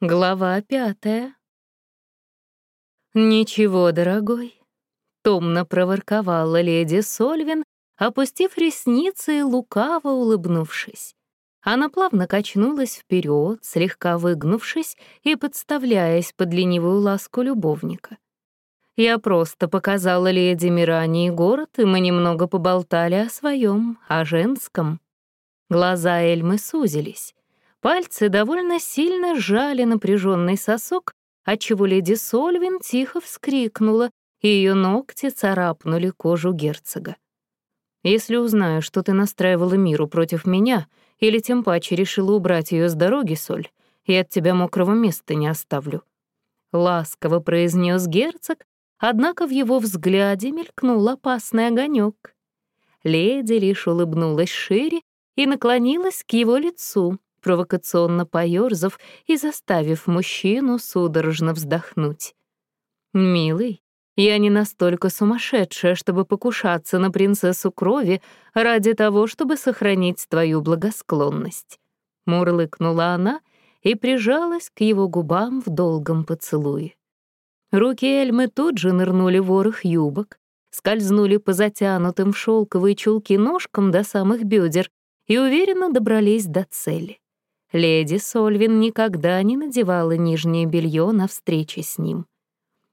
Глава пятая. «Ничего, дорогой», — томно проворковала леди Сольвин, опустив ресницы и лукаво улыбнувшись. Она плавно качнулась вперед, слегка выгнувшись и подставляясь под ленивую ласку любовника. Я просто показала леди Мирании город, и мы немного поболтали о своем, о женском. Глаза Эльмы сузились. Пальцы довольно сильно сжали напряженный сосок, отчего леди Сольвин тихо вскрикнула, и ее ногти царапнули кожу герцога. «Если узнаю, что ты настраивала миру против меня, или тем паче решила убрать ее с дороги, Соль, я от тебя мокрого места не оставлю». Ласково произнес герцог, однако в его взгляде мелькнул опасный огонек. Леди лишь улыбнулась шире и наклонилась к его лицу, провокационно поёрзав и заставив мужчину судорожно вздохнуть. «Милый, я не настолько сумасшедшая, чтобы покушаться на принцессу крови ради того, чтобы сохранить твою благосклонность», — мурлыкнула она и прижалась к его губам в долгом поцелуе. Руки Эльмы тут же нырнули в ворох юбок, скользнули по затянутым в шелковые чулки ножкам до самых бедер и уверенно добрались до цели. Леди Сольвин никогда не надевала нижнее белье на встрече с ним.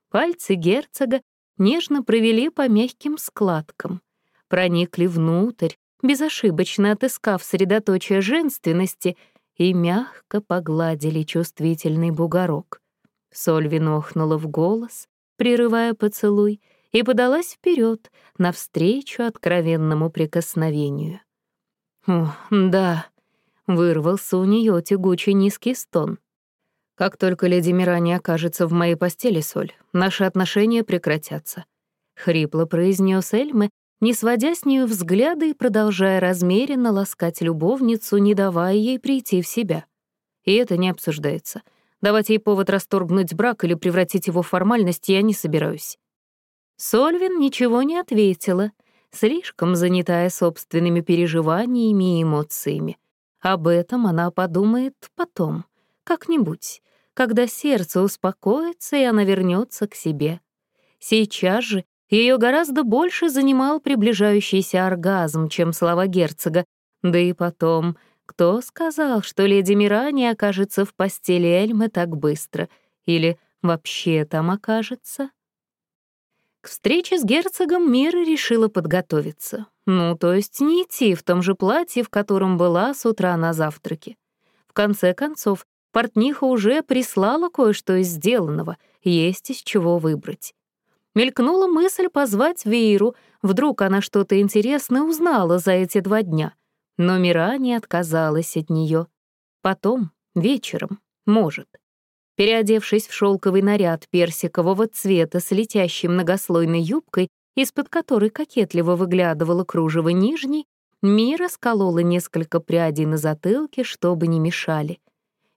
Пальцы герцога нежно провели по мягким складкам, проникли внутрь, безошибочно отыскав средоточие женственности, и мягко погладили чувствительный бугорок. Сольвин охнула в голос, прерывая поцелуй, и подалась вперед навстречу откровенному прикосновению. «О, да», Вырвался у нее тягучий низкий стон. «Как только леди Мирани окажется в моей постели, Соль, наши отношения прекратятся», — хрипло произнес Эльмы, не сводя с нее взгляда и продолжая размеренно ласкать любовницу, не давая ей прийти в себя. И это не обсуждается. Давать ей повод расторгнуть брак или превратить его в формальность я не собираюсь. Сольвин ничего не ответила, слишком занятая собственными переживаниями и эмоциями. Об этом она подумает потом, как-нибудь, когда сердце успокоится, и она вернется к себе. Сейчас же ее гораздо больше занимал приближающийся оргазм, чем слова герцога. Да и потом, кто сказал, что леди Мирани окажется в постели Эльмы так быстро? Или вообще там окажется? К встрече с герцогом Мира решила подготовиться. Ну, то есть не идти в том же платье, в котором была с утра на завтраке. В конце концов, портниха уже прислала кое-что из сделанного, есть из чего выбрать. Мелькнула мысль позвать Вейру, вдруг она что-то интересное узнала за эти два дня. Но Мира не отказалась от нее. Потом, вечером, может. Переодевшись в шелковый наряд персикового цвета с летящей многослойной юбкой, из-под которой кокетливо выглядывало кружево нижней, Мира сколола несколько прядей на затылке, чтобы не мешали.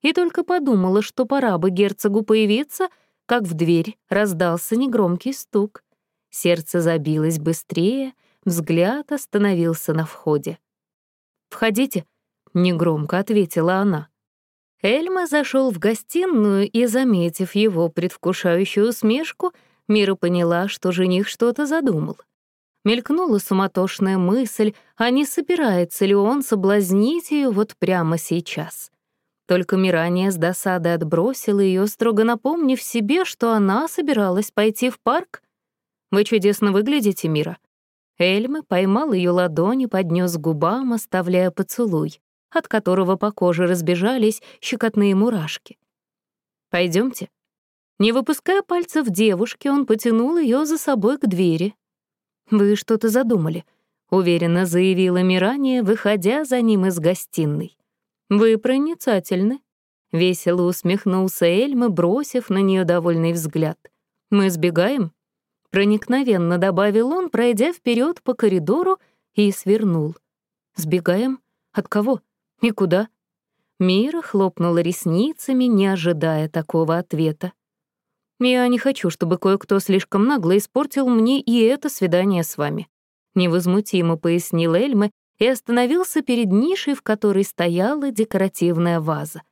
И только подумала, что пора бы герцогу появиться, как в дверь раздался негромкий стук. Сердце забилось быстрее, взгляд остановился на входе. «Входите», — негромко ответила она. Эльма зашел в гостиную и, заметив его предвкушающую усмешку, Мира поняла, что жених что-то задумал. Мелькнула суматошная мысль, а не собирается ли он соблазнить ее вот прямо сейчас. Только Мирания с досадой отбросила ее, строго напомнив себе, что она собиралась пойти в парк. «Вы чудесно выглядите, Мира». Эльма поймал ее ладони, поднес губам, оставляя поцелуй от которого по коже разбежались щекотные мурашки. Пойдемте. Не выпуская пальцев девушки, он потянул ее за собой к двери. «Вы что-то задумали», — уверенно заявила Мирания, выходя за ним из гостиной. «Вы проницательны», — весело усмехнулся Эльма, бросив на нее довольный взгляд. «Мы сбегаем?» Проникновенно добавил он, пройдя вперед по коридору и свернул. «Сбегаем? От кого?» «И куда?» Мира хлопнула ресницами, не ожидая такого ответа. «Я не хочу, чтобы кое-кто слишком нагло испортил мне и это свидание с вами», — невозмутимо пояснил Эльме и остановился перед нишей, в которой стояла декоративная ваза.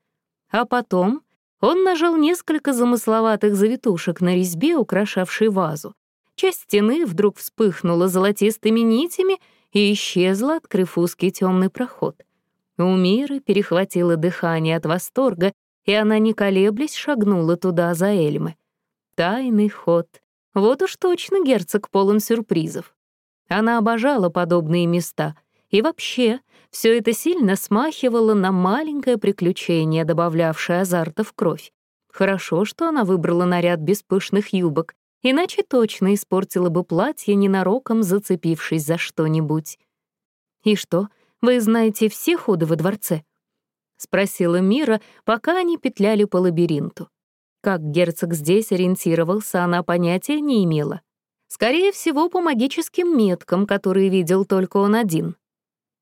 А потом Он нажал несколько замысловатых завитушек на резьбе, украшавшей вазу. Часть стены вдруг вспыхнула золотистыми нитями и исчезла, открыв узкий темный проход. У Миры перехватило дыхание от восторга, и она, не колеблясь, шагнула туда за Эльмы. Тайный ход. Вот уж точно герцог полон сюрпризов. Она обожала подобные места. И вообще, все это сильно смахивало на маленькое приключение, добавлявшее азарта в кровь. Хорошо, что она выбрала наряд без пышных юбок, иначе точно испортила бы платье, ненароком зацепившись за что-нибудь. «И что, вы знаете все ходы во дворце?» — спросила Мира, пока они петляли по лабиринту. Как герцог здесь ориентировался, она понятия не имела. Скорее всего, по магическим меткам, которые видел только он один.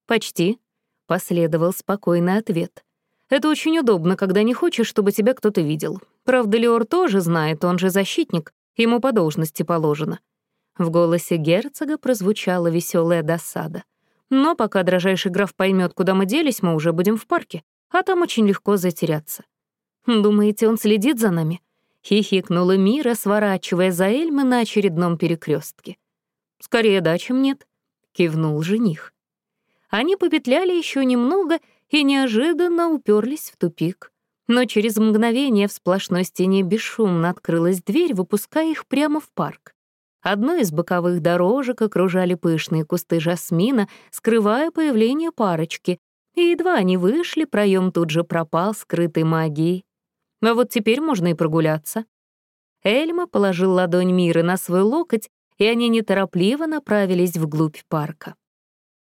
«Почти», — последовал спокойный ответ. «Это очень удобно, когда не хочешь, чтобы тебя кто-то видел. Правда, Леор тоже знает, он же защитник, ему по должности положено». В голосе герцога прозвучала веселая досада. «Но пока дрожайший граф поймет, куда мы делись, мы уже будем в парке, а там очень легко затеряться». «Думаете, он следит за нами?» — хихикнула Мира, сворачивая за Эльмы на очередном перекрестке. «Скорее да, чем нет», — кивнул жених. Они попетляли еще немного и неожиданно уперлись в тупик. Но через мгновение в сплошной стене бесшумно открылась дверь, выпуская их прямо в парк. Одной из боковых дорожек окружали пышные кусты жасмина, скрывая появление парочки, и едва они вышли, проем тут же пропал скрытой магией. А вот теперь можно и прогуляться. Эльма положил ладонь Миры на свой локоть, и они неторопливо направились вглубь парка.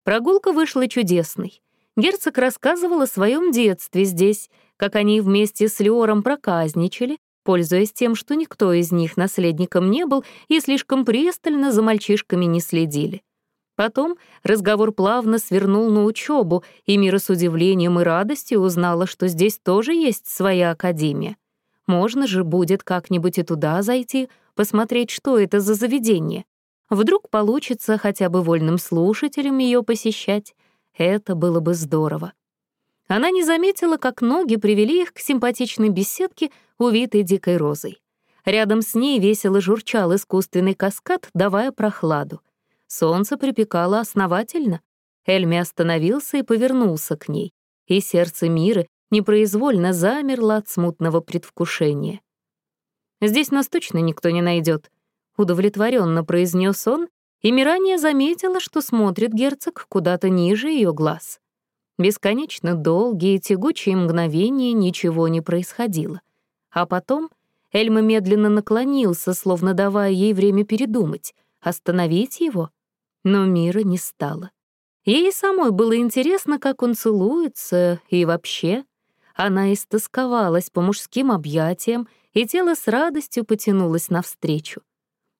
Прогулка вышла чудесной. Герцог рассказывал о своем детстве здесь, как они вместе с Леором проказничали, пользуясь тем, что никто из них наследником не был и слишком пристально за мальчишками не следили. Потом разговор плавно свернул на учебу, и Мира с удивлением и радостью узнала, что здесь тоже есть своя академия. Можно же будет как-нибудь и туда зайти, посмотреть, что это за заведение. Вдруг получится хотя бы вольным слушателям ее посещать. Это было бы здорово. Она не заметила, как ноги привели их к симпатичной беседке, увитой дикой розой. Рядом с ней весело журчал искусственный каскад, давая прохладу. Солнце припекало основательно. Эльми остановился и повернулся к ней, и сердце Миры непроизвольно замерло от смутного предвкушения. «Здесь нас точно никто не найдет, удовлетворенно произнес он, и Мирания заметила, что смотрит герцог куда-то ниже ее глаз. Бесконечно долгие тягучие мгновения ничего не происходило. А потом Эльма медленно наклонился, словно давая ей время передумать, остановить его. Но мира не стало. Ей самой было интересно, как он целуется, и вообще. Она истосковалась по мужским объятиям, и тело с радостью потянулось навстречу.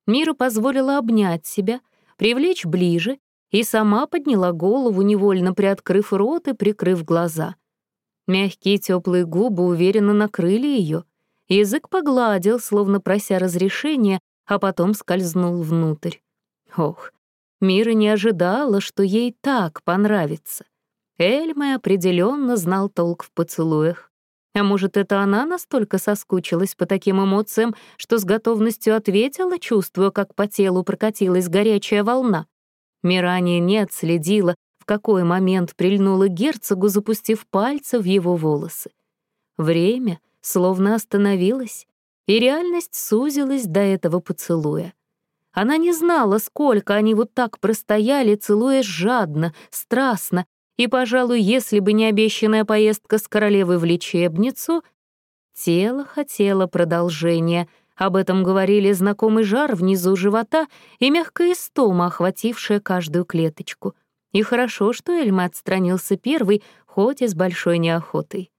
Мира позволила обнять себя, привлечь ближе, и сама подняла голову, невольно приоткрыв рот и прикрыв глаза. Мягкие теплые губы уверенно накрыли ее. Язык погладил, словно прося разрешения, а потом скользнул внутрь. Ох, Мира не ожидала, что ей так понравится. Эльме определенно знал толк в поцелуях. А может, это она настолько соскучилась по таким эмоциям, что с готовностью ответила, чувствуя, как по телу прокатилась горячая волна? Мирания не отследила, в какой момент прильнула герцогу, запустив пальцы в его волосы. Время словно остановилось, и реальность сузилась до этого поцелуя. Она не знала, сколько они вот так простояли, целуясь жадно, страстно, и, пожалуй, если бы не обещанная поездка с королевой в лечебницу, тело хотело продолжения. Об этом говорили знакомый жар внизу живота и мягкая истома, охватившая каждую клеточку. И хорошо, что Эльма отстранился первый, хоть и с большой неохотой.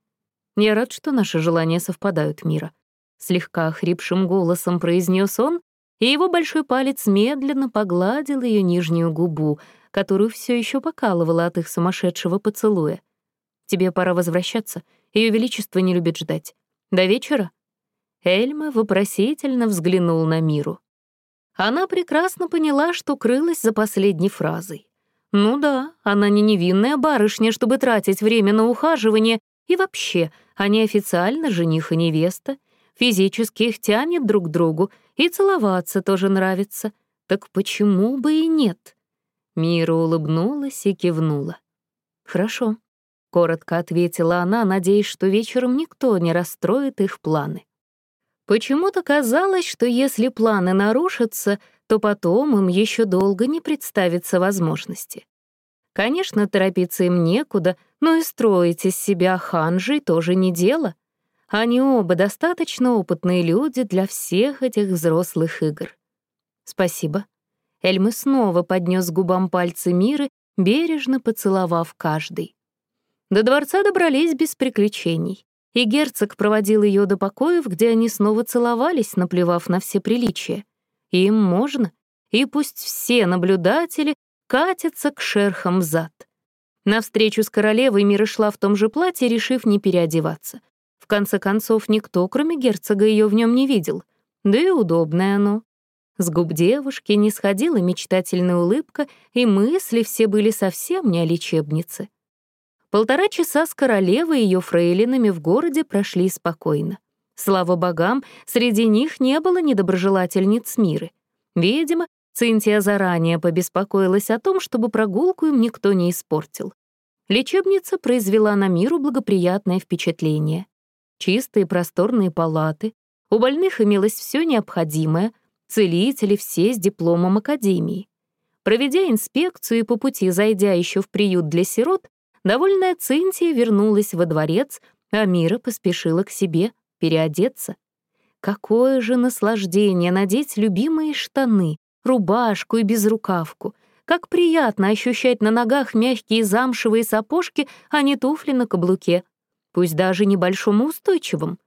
«Я рад, что наши желания совпадают, Мира», — слегка хрипшим голосом произнес он, и его большой палец медленно погладил ее нижнюю губу, которую все еще покалывала от их сумасшедшего поцелуя. «Тебе пора возвращаться. Ее Величество не любит ждать. До вечера?» Эльма вопросительно взглянул на Миру. Она прекрасно поняла, что крылась за последней фразой. Ну да, она не невинная барышня, чтобы тратить время на ухаживание И вообще, они официально жених и невеста. Физически их тянет друг к другу, и целоваться тоже нравится. Так почему бы и нет? Мира улыбнулась и кивнула. «Хорошо», — коротко ответила она, надеясь, что вечером никто не расстроит их планы. Почему-то казалось, что если планы нарушатся, то потом им еще долго не представится возможности. Конечно, торопиться им некуда, но и строить из себя ханжей тоже не дело. Они оба достаточно опытные люди для всех этих взрослых игр. Спасибо. Эльмы снова поднес губам пальцы Миры, бережно поцеловав каждый. До дворца добрались без приключений и герцог проводил ее до покоев, где они снова целовались, наплевав на все приличия. Им можно, и пусть все наблюдатели катятся к шерхам зад. На встречу с королевой Мира шла в том же платье, решив не переодеваться. В конце концов, никто, кроме герцога, ее в нем не видел. Да и удобное оно. С губ девушки не сходила мечтательная улыбка, и мысли все были совсем не о лечебнице. Полтора часа с королевой и ее фрейлинами в городе прошли спокойно. Слава богам, среди них не было недоброжелательниц мира. Видимо, Цинтия заранее побеспокоилась о том, чтобы прогулку им никто не испортил. Лечебница произвела на миру благоприятное впечатление. Чистые просторные палаты, у больных имелось все необходимое, целители все с дипломом академии. Проведя инспекцию и по пути зайдя еще в приют для сирот, Довольная Цинтия вернулась во дворец, а Мира поспешила к себе переодеться. Какое же наслаждение надеть любимые штаны, рубашку и безрукавку. Как приятно ощущать на ногах мягкие замшевые сапожки, а не туфли на каблуке. Пусть даже небольшому устойчивым.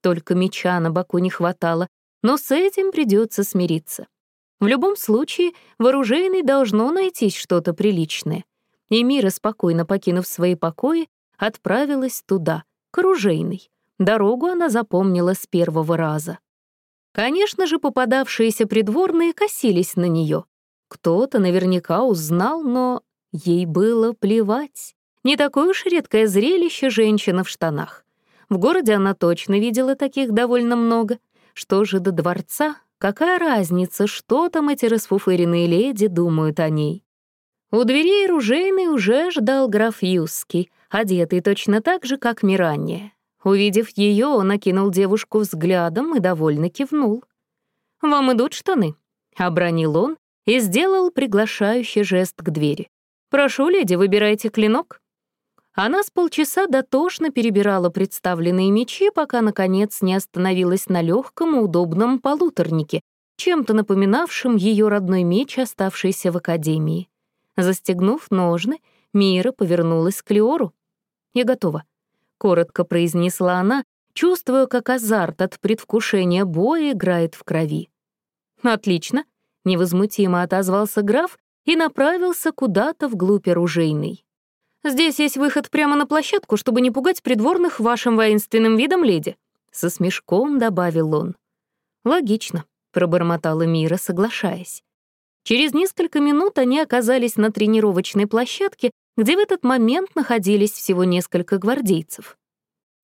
Только меча на боку не хватало, но с этим придется смириться. В любом случае, вооруженный должно найтись что-то приличное — и Мира, спокойно покинув свои покои, отправилась туда, к оружейной. Дорогу она запомнила с первого раза. Конечно же, попадавшиеся придворные косились на нее. Кто-то наверняка узнал, но ей было плевать. Не такое уж редкое зрелище женщина в штанах. В городе она точно видела таких довольно много. Что же до дворца? Какая разница, что там эти расфуфыренные леди думают о ней? У дверей ружейный уже ждал граф Юский, одетый точно так же, как Мирания. Увидев ее, он окинул девушку взглядом и довольно кивнул. «Вам идут штаны?» — обронил он и сделал приглашающий жест к двери. «Прошу, леди, выбирайте клинок». Она с полчаса дотошно перебирала представленные мечи, пока, наконец, не остановилась на легком и удобном полуторнике, чем-то напоминавшем ее родной меч, оставшийся в академии. Застегнув ножны, Мира повернулась к Леору. «Я готова», — коротко произнесла она, чувствуя, как азарт от предвкушения боя играет в крови. «Отлично», — невозмутимо отозвался граф и направился куда-то вглубь оружейной. «Здесь есть выход прямо на площадку, чтобы не пугать придворных вашим воинственным видом, леди», — со смешком добавил он. «Логично», — пробормотала Мира, соглашаясь. Через несколько минут они оказались на тренировочной площадке, где в этот момент находились всего несколько гвардейцев.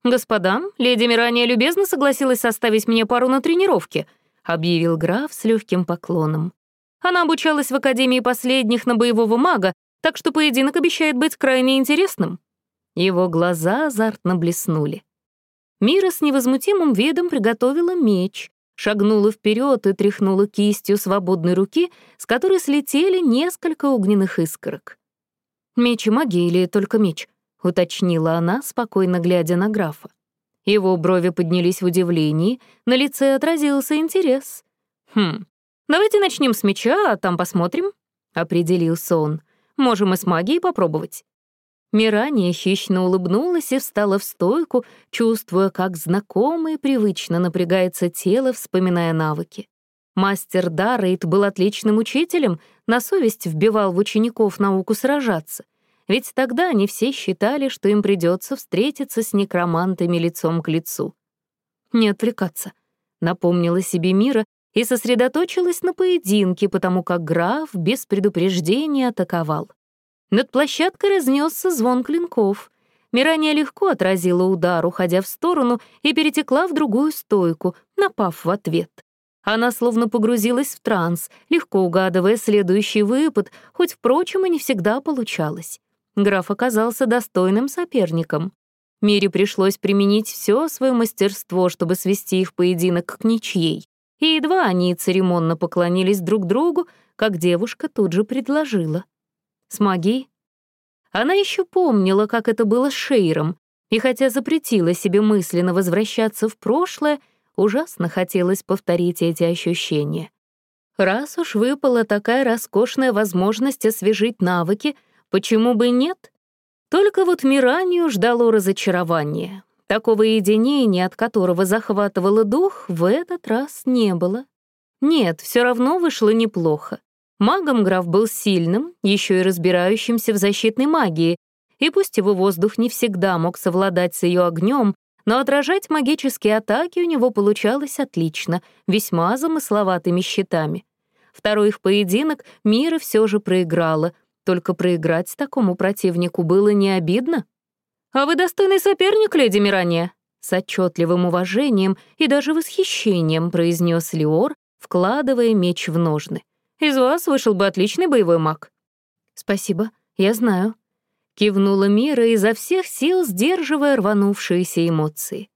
«Господа, леди Мирания любезно согласилась составить мне пару на тренировке», объявил граф с легким поклоном. «Она обучалась в Академии последних на боевого мага, так что поединок обещает быть крайне интересным». Его глаза азартно блеснули. Мира с невозмутимым видом приготовила меч, шагнула вперед и тряхнула кистью свободной руки, с которой слетели несколько огненных искорок. «Меч и магия или только меч?» — уточнила она, спокойно глядя на графа. Его брови поднялись в удивлении, на лице отразился интерес. «Хм, давайте начнем с меча, а там посмотрим», — определился он. «Можем и с магией попробовать». Мирания хищно улыбнулась и встала в стойку, чувствуя, как знакомо и привычно напрягается тело, вспоминая навыки. Мастер Даррейт был отличным учителем, на совесть вбивал в учеников науку сражаться. Ведь тогда они все считали, что им придется встретиться с некромантами лицом к лицу. «Не отвлекаться», — напомнила себе Мира и сосредоточилась на поединке, потому как граф без предупреждения атаковал. Над площадкой разнесся звон клинков. Мирания легко отразила удар, уходя в сторону, и перетекла в другую стойку, напав в ответ. Она словно погрузилась в транс, легко угадывая следующий выпад, хоть, впрочем, и не всегда получалось. Граф оказался достойным соперником. Мире пришлось применить все свое мастерство, чтобы свести их поединок к ничьей. И едва они церемонно поклонились друг другу, как девушка тут же предложила. С магией? Она еще помнила, как это было с Шейром, и хотя запретила себе мысленно возвращаться в прошлое, ужасно хотелось повторить эти ощущения. Раз уж выпала такая роскошная возможность освежить навыки, почему бы нет? Только вот Миранию ждало разочарование. Такого единения, от которого захватывало дух, в этот раз не было. Нет, все равно вышло неплохо. Магом граф был сильным, еще и разбирающимся в защитной магии, и пусть его воздух не всегда мог совладать с ее огнем, но отражать магические атаки у него получалось отлично, весьма замысловатыми щитами. Второй их поединок Мира все же проиграла, только проиграть такому противнику было не обидно. «А вы достойный соперник, леди Мирания?» С отчетливым уважением и даже восхищением произнес Леор, вкладывая меч в ножны. «Из вас вышел бы отличный боевой маг». «Спасибо, я знаю», — кивнула Мира изо всех сил, сдерживая рванувшиеся эмоции.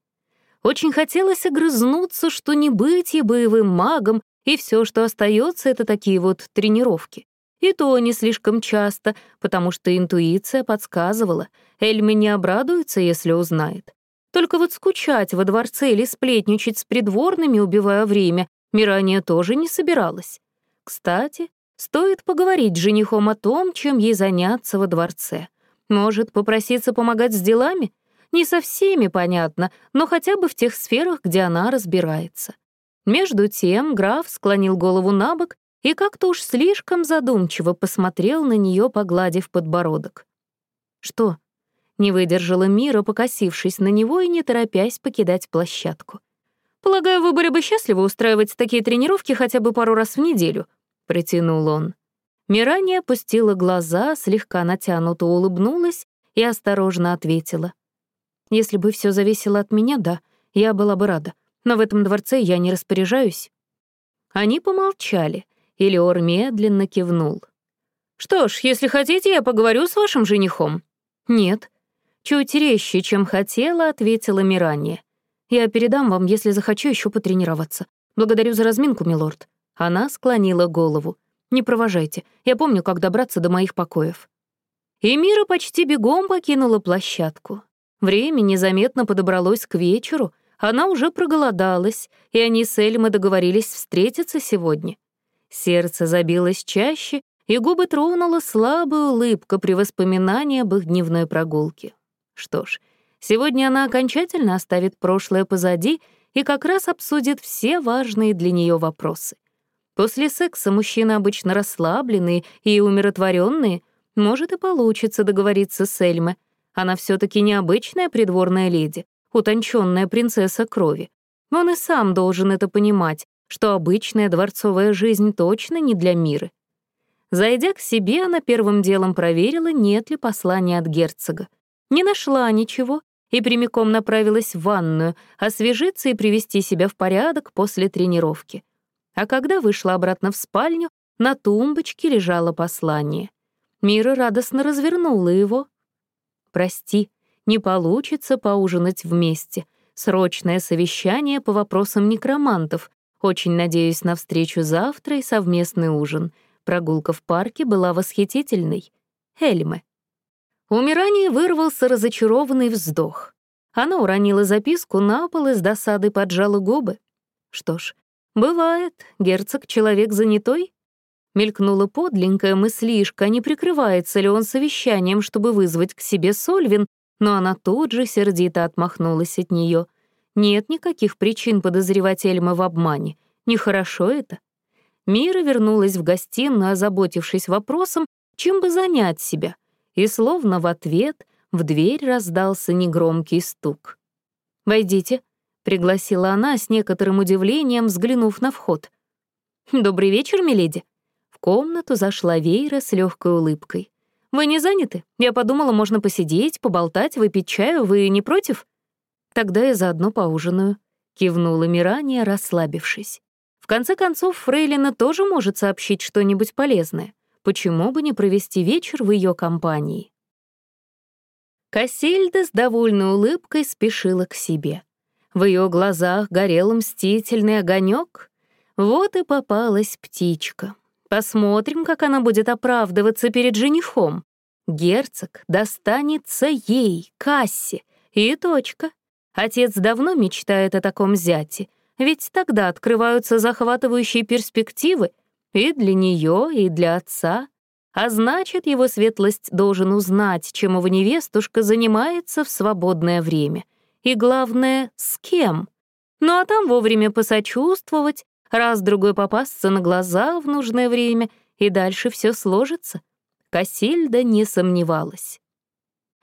Очень хотелось огрызнуться, что не быть ей боевым магом, и все, что остается, это такие вот тренировки. И то не слишком часто, потому что интуиция подсказывала, Эльми не обрадуется, если узнает. Только вот скучать во дворце или сплетничать с придворными, убивая время, Мирания тоже не собиралась. Кстати, стоит поговорить с женихом о том, чем ей заняться во дворце. Может, попроситься помогать с делами? Не со всеми, понятно, но хотя бы в тех сферах, где она разбирается. Между тем граф склонил голову на бок и как-то уж слишком задумчиво посмотрел на нее, погладив подбородок. «Что?» — не выдержала Мира, покосившись на него и не торопясь покидать площадку. «Полагаю, вы были бы счастливы устраивать такие тренировки хотя бы пару раз в неделю», — протянул он. Мирания опустила глаза, слегка натянуто улыбнулась и осторожно ответила. «Если бы все зависело от меня, да, я была бы рада, но в этом дворце я не распоряжаюсь». Они помолчали — Илиор медленно кивнул. «Что ж, если хотите, я поговорю с вашим женихом». «Нет». Чуть резче, чем хотела, ответила Мирания. «Я передам вам, если захочу еще потренироваться. Благодарю за разминку, милорд». Она склонила голову. «Не провожайте. Я помню, как добраться до моих покоев». И почти бегом покинула площадку. Время незаметно подобралось к вечеру, она уже проголодалась, и они с Эльмой договорились встретиться сегодня. Сердце забилось чаще, и губы тронула слабая улыбка при воспоминании об их дневной прогулке. Что ж, сегодня она окончательно оставит прошлое позади и как раз обсудит все важные для нее вопросы. После секса мужчины обычно расслабленные и умиротворенные, может и получится договориться с Эльме. Она все таки необычная придворная леди, утонченная принцесса крови. Он и сам должен это понимать, что обычная дворцовая жизнь точно не для мира. Зайдя к себе, она первым делом проверила, нет ли послания от герцога. Не нашла ничего и прямиком направилась в ванную, освежиться и привести себя в порядок после тренировки. А когда вышла обратно в спальню, на тумбочке лежало послание. Мира радостно развернула его. «Прости, не получится поужинать вместе. Срочное совещание по вопросам некромантов. Очень надеюсь на встречу завтра и совместный ужин. Прогулка в парке была восхитительной. Эльме. У Мирании вырвался разочарованный вздох. Она уронила записку на пол и с досады поджала губы. Что ж, бывает, герцог — человек занятой. Мелькнула подленькая мыслишка, не прикрывается ли он совещанием, чтобы вызвать к себе Сольвин, но она тут же сердито отмахнулась от нее — нет никаких причин подозревать Эльма в обмане. Нехорошо это. Мира вернулась в гостиную, озаботившись вопросом, чем бы занять себя, и словно в ответ в дверь раздался негромкий стук. «Войдите», — пригласила она с некоторым удивлением, взглянув на вход. «Добрый вечер, миледи». В комнату зашла Вейра с легкой улыбкой. Вы не заняты? Я подумала, можно посидеть, поболтать, выпить чаю. Вы не против? Тогда я заодно поужинаю», — кивнула Мирания, расслабившись. В конце концов, Фрейлина тоже может сообщить что-нибудь полезное. Почему бы не провести вечер в ее компании? Кассельда с довольной улыбкой спешила к себе. В ее глазах горел мстительный огонек. Вот и попалась птичка. Посмотрим, как она будет оправдываться перед женихом. Герцог достанется ей, Кассе, и точка. Отец давно мечтает о таком зяте, ведь тогда открываются захватывающие перспективы и для нее, и для отца. А значит, его светлость должен узнать, чем его невестушка занимается в свободное время. И главное, с кем. Ну а там вовремя посочувствовать, раз-другой попасться на глаза в нужное время, и дальше все сложится. Кассильда не сомневалась.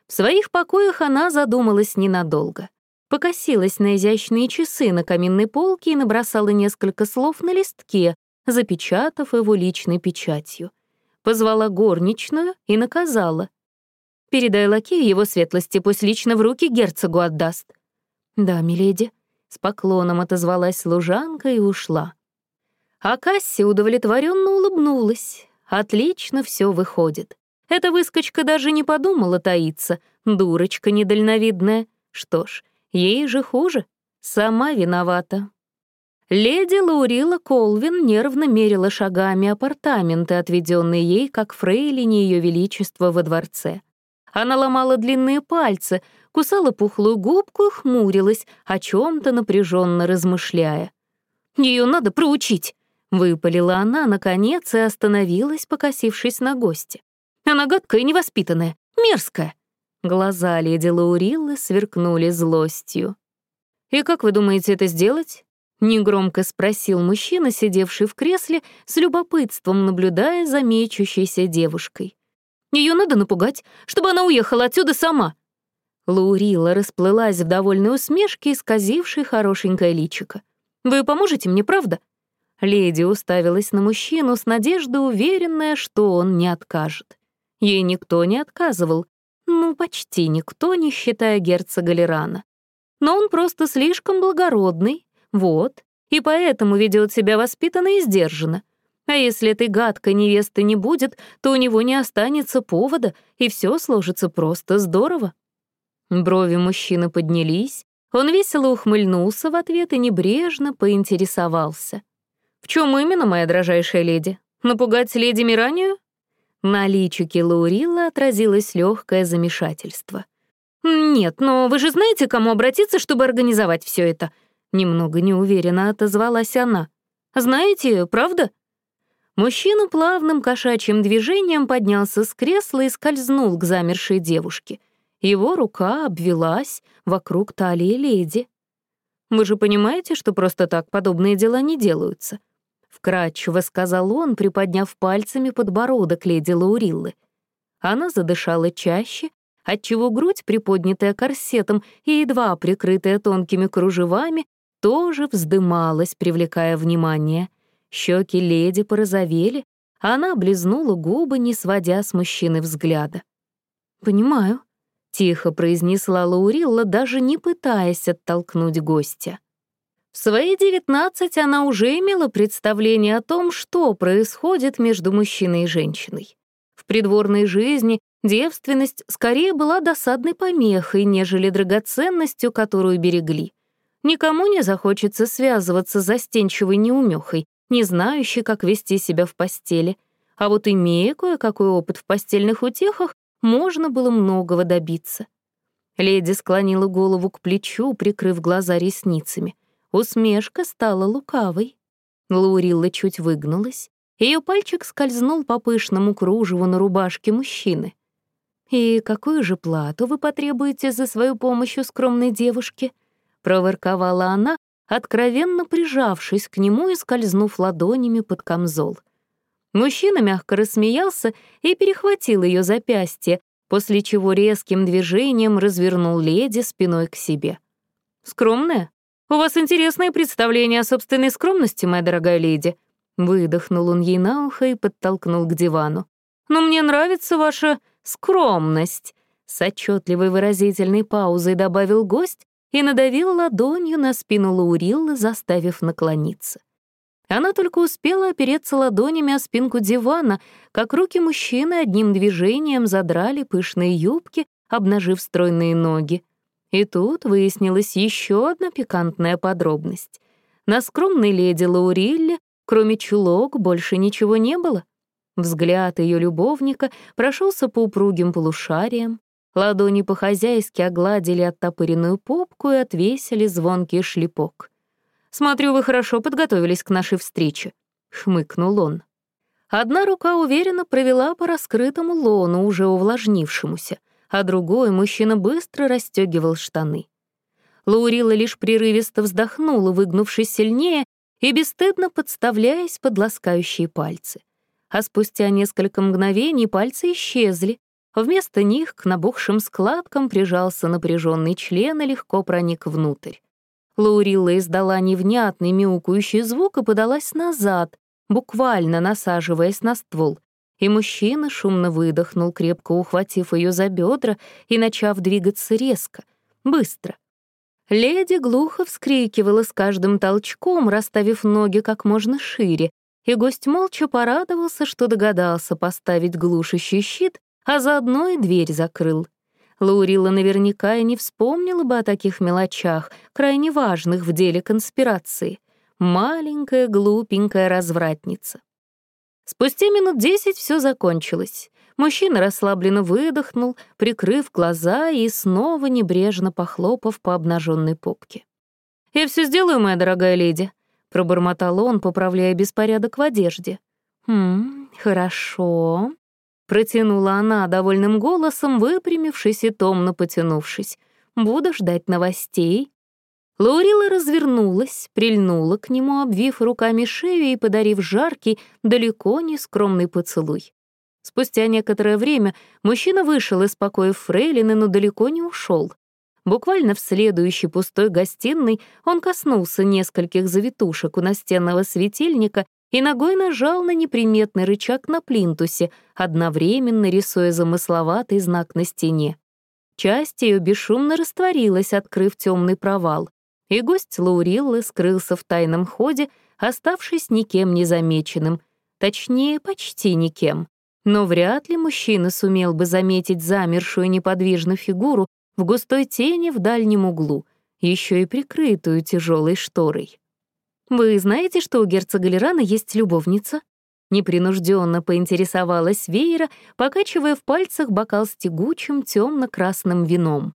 В своих покоях она задумалась ненадолго. Покосилась на изящные часы на каминной полке и набросала несколько слов на листке, запечатав его личной печатью. Позвала горничную и наказала. «Передай лакею его светлости, пусть лично в руки герцогу отдаст». «Да, миледи», — с поклоном отозвалась служанка и ушла. А Касси удовлетворенно улыбнулась. Отлично все выходит. Эта выскочка даже не подумала таиться, дурочка недальновидная. Что ж, ей же хуже. Сама виновата. Леди Лаурила Колвин нервно мерила шагами апартаменты, отведенные ей как фрейлине Ее Величества во дворце. Она ломала длинные пальцы, кусала пухлую губку и хмурилась, о чем то напряженно размышляя. Ее надо проучить!» — выпалила она, наконец, и остановилась, покосившись на гости. «Она гадкая и невоспитанная, мерзкая!» Глаза леди Лауриллы сверкнули злостью. «И как вы думаете это сделать?» Негромко спросил мужчина, сидевший в кресле, с любопытством наблюдая за мечущейся девушкой. Ее надо напугать, чтобы она уехала отсюда сама». Лаурила расплылась в довольной усмешке, исказившей хорошенькое личико. «Вы поможете мне, правда?» Леди уставилась на мужчину с надеждой, уверенная, что он не откажет. Ей никто не отказывал. Ну, почти никто, не считая герцога Лерана. Но он просто слишком благородный, вот, и поэтому ведет себя воспитанно и сдержанно. А если этой гадкой невесты не будет, то у него не останется повода, и все сложится просто здорово. Брови мужчины поднялись, он весело ухмыльнулся в ответ и небрежно поинтересовался. «В чем именно, моя дрожайшая леди? Напугать леди Миранию?» На личике Лаурилла отразилось легкое замешательство. «Нет, но вы же знаете, кому обратиться, чтобы организовать все это?» Немного неуверенно отозвалась она. «Знаете, правда?» Мужчина плавным кошачьим движением поднялся с кресла и скользнул к замершей девушке. Его рука обвелась вокруг талии леди. «Вы же понимаете, что просто так подобные дела не делаются?» Вкратчиво сказал он, приподняв пальцами подбородок леди Лауриллы. Она задышала чаще, отчего грудь, приподнятая корсетом и едва прикрытая тонкими кружевами, тоже вздымалась, привлекая внимание. Щеки леди порозовели, она облизнула губы, не сводя с мужчины взгляда. «Понимаю», — тихо произнесла Лаурилла, даже не пытаясь оттолкнуть гостя. В свои девятнадцать она уже имела представление о том, что происходит между мужчиной и женщиной. В придворной жизни девственность скорее была досадной помехой, нежели драгоценностью, которую берегли. Никому не захочется связываться с застенчивой неумехой, не знающей, как вести себя в постели. А вот имея кое-какой опыт в постельных утехах, можно было многого добиться. Леди склонила голову к плечу, прикрыв глаза ресницами. Усмешка стала лукавой. Лаурилла чуть выгнулась. Ее пальчик скользнул по пышному кружеву на рубашке мужчины. «И какую же плату вы потребуете за свою помощь у скромной девушки?» проворковала она, откровенно прижавшись к нему и скользнув ладонями под камзол. Мужчина мягко рассмеялся и перехватил ее запястье, после чего резким движением развернул леди спиной к себе. «Скромная? У вас интересное представление о собственной скромности, моя дорогая леди», Выдохнул он ей на ухо и подтолкнул к дивану. «Но мне нравится ваша скромность», — с отчетливой выразительной паузой добавил гость и надавил ладонью на спину Лауриллы, заставив наклониться. Она только успела опереться ладонями о спинку дивана, как руки мужчины одним движением задрали пышные юбки, обнажив стройные ноги. И тут выяснилась еще одна пикантная подробность. На скромной леди Лаурилле, кроме чулок, больше ничего не было. Взгляд ее любовника прошелся по упругим полушариям, ладони по-хозяйски огладили оттопыренную попку и отвесили звонкий шлепок. «Смотрю, вы хорошо подготовились к нашей встрече», — хмыкнул он. Одна рука уверенно провела по раскрытому лону, уже увлажнившемуся, а другой мужчина быстро расстегивал штаны. Лаурила лишь прерывисто вздохнула, выгнувшись сильнее и бесстыдно подставляясь под ласкающие пальцы. А спустя несколько мгновений пальцы исчезли. Вместо них к набухшим складкам прижался напряженный член и легко проник внутрь. Лаурилла издала невнятный мяукающий звук и подалась назад, буквально насаживаясь на ствол. И мужчина шумно выдохнул, крепко ухватив ее за бедра и начав двигаться резко, быстро. Леди глухо вскрикивала с каждым толчком, расставив ноги как можно шире, и гость молча порадовался, что догадался поставить глушащий щит, а заодно и дверь закрыл. Лаурила наверняка и не вспомнила бы о таких мелочах, крайне важных в деле конспирации. Маленькая, глупенькая развратница. Спустя минут десять все закончилось. Мужчина расслабленно выдохнул, прикрыв глаза и снова небрежно похлопав по обнаженной попке. «Я все сделаю, моя дорогая леди», — пробормотал он, поправляя беспорядок в одежде. «Хм, хорошо», Протянула она довольным голосом, выпрямившись и томно потянувшись. «Буду ждать новостей». Лаурила развернулась, прильнула к нему, обвив руками шею и подарив жаркий, далеко не скромный поцелуй. Спустя некоторое время мужчина вышел из покоя Фрейлины, но далеко не ушел. Буквально в следующей пустой гостиной он коснулся нескольких завитушек у настенного светильника и ногой нажал на неприметный рычаг на плинтусе, одновременно рисуя замысловатый знак на стене. Часть ее бесшумно растворилась, открыв темный провал, и гость Лауриллы скрылся в тайном ходе, оставшись никем не замеченным, точнее, почти никем. Но вряд ли мужчина сумел бы заметить замершую неподвижную фигуру в густой тени в дальнем углу, еще и прикрытую тяжелой шторой. «Вы знаете, что у герцога Лерана есть любовница?» Непринужденно поинтересовалась Вейра, покачивая в пальцах бокал с тягучим темно-красным вином.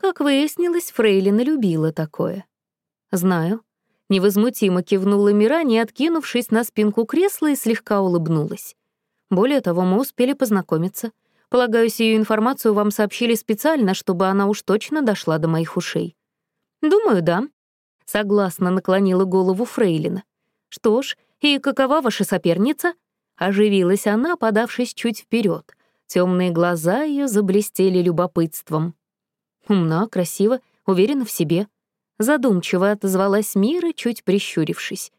Как выяснилось, Фрейлина любила такое. «Знаю». Невозмутимо кивнула Мирани, откинувшись на спинку кресла и слегка улыбнулась. Более того, мы успели познакомиться. Полагаю, сию информацию вам сообщили специально, чтобы она уж точно дошла до моих ушей. Думаю, да, Согласно наклонила голову Фрейлина. «Что ж, и какова ваша соперница?» Оживилась она, подавшись чуть вперед. Темные глаза ее заблестели любопытством. Умна, красива, уверена в себе. Задумчиво отозвалась Мира, чуть прищурившись.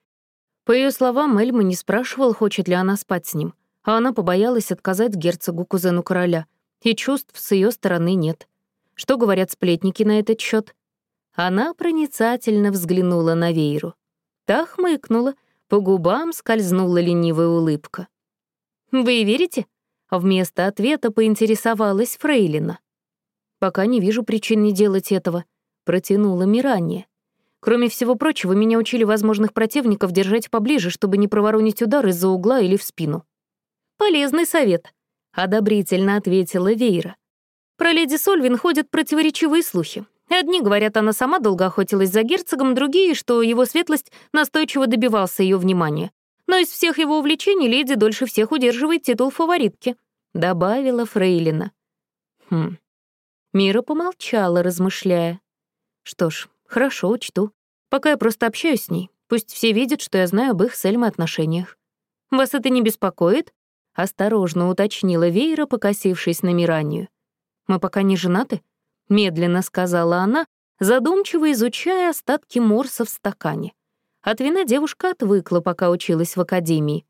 По ее словам, Эльма не спрашивал, хочет ли она спать с ним, а она побоялась отказать герцогу-кузену короля, и чувств с ее стороны нет. Что говорят сплетники на этот счет? Она проницательно взглянула на Вейру. Та хмыкнула, по губам скользнула ленивая улыбка. «Вы верите?» Вместо ответа поинтересовалась Фрейлина. «Пока не вижу причин не делать этого», — протянула Мирания. «Кроме всего прочего, меня учили возможных противников держать поближе, чтобы не проворонить удар из-за угла или в спину». «Полезный совет», — одобрительно ответила Вейра. «Про леди Сольвин ходят противоречивые слухи. Одни говорят, она сама долго охотилась за герцогом, другие, что его светлость настойчиво добивался ее внимания. Но из всех его увлечений леди дольше всех удерживает титул фаворитки», — добавила Фрейлина. «Хм». Мира помолчала, размышляя. «Что ж, хорошо, учту. Пока я просто общаюсь с ней. Пусть все видят, что я знаю об их с Эльмой отношениях. Вас это не беспокоит?» — осторожно уточнила Вейра, покосившись на Миранию. «Мы пока не женаты?» — медленно сказала она, задумчиво изучая остатки морса в стакане. От вина девушка отвыкла, пока училась в академии.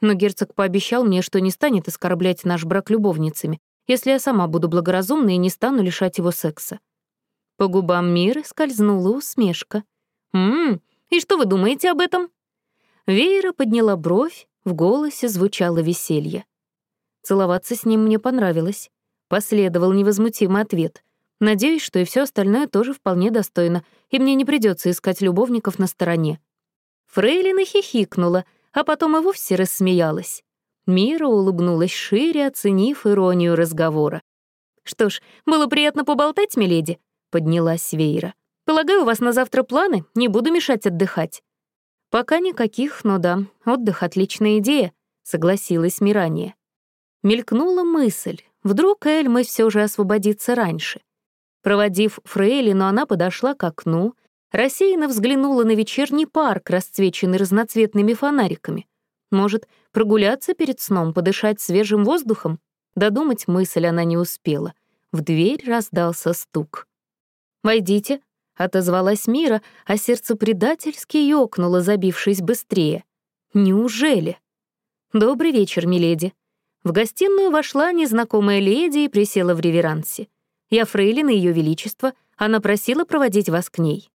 Но герцог пообещал мне, что не станет оскорблять наш брак любовницами, если я сама буду благоразумна и не стану лишать его секса. По губам Миры скользнула усмешка. «Ммм, и что вы думаете об этом?» Вейра подняла бровь, в голосе звучало веселье. Целоваться с ним мне понравилось. Последовал невозмутимый ответ. Надеюсь, что и все остальное тоже вполне достойно, и мне не придется искать любовников на стороне. Фрейлина хихикнула, а потом и вовсе рассмеялась. Мира улыбнулась шире, оценив иронию разговора. «Что ж, было приятно поболтать, миледи», — поднялась Вейра. «Полагаю, у вас на завтра планы, не буду мешать отдыхать». «Пока никаких, но да, отдых — отличная идея», — согласилась Мирания. Мелькнула мысль, вдруг Эльмы все же освободится раньше. Проводив Фрейлину, она подошла к окну, рассеянно взглянула на вечерний парк, расцвеченный разноцветными фонариками. Может, прогуляться перед сном, подышать свежим воздухом? Додумать мысль она не успела. В дверь раздался стук. «Войдите», — отозвалась Мира, а сердце предательски ёкнуло, забившись быстрее. «Неужели?» «Добрый вечер, миледи». В гостиную вошла незнакомая леди и присела в реверансе. «Я фрейлина Ее Величества, она просила проводить вас к ней».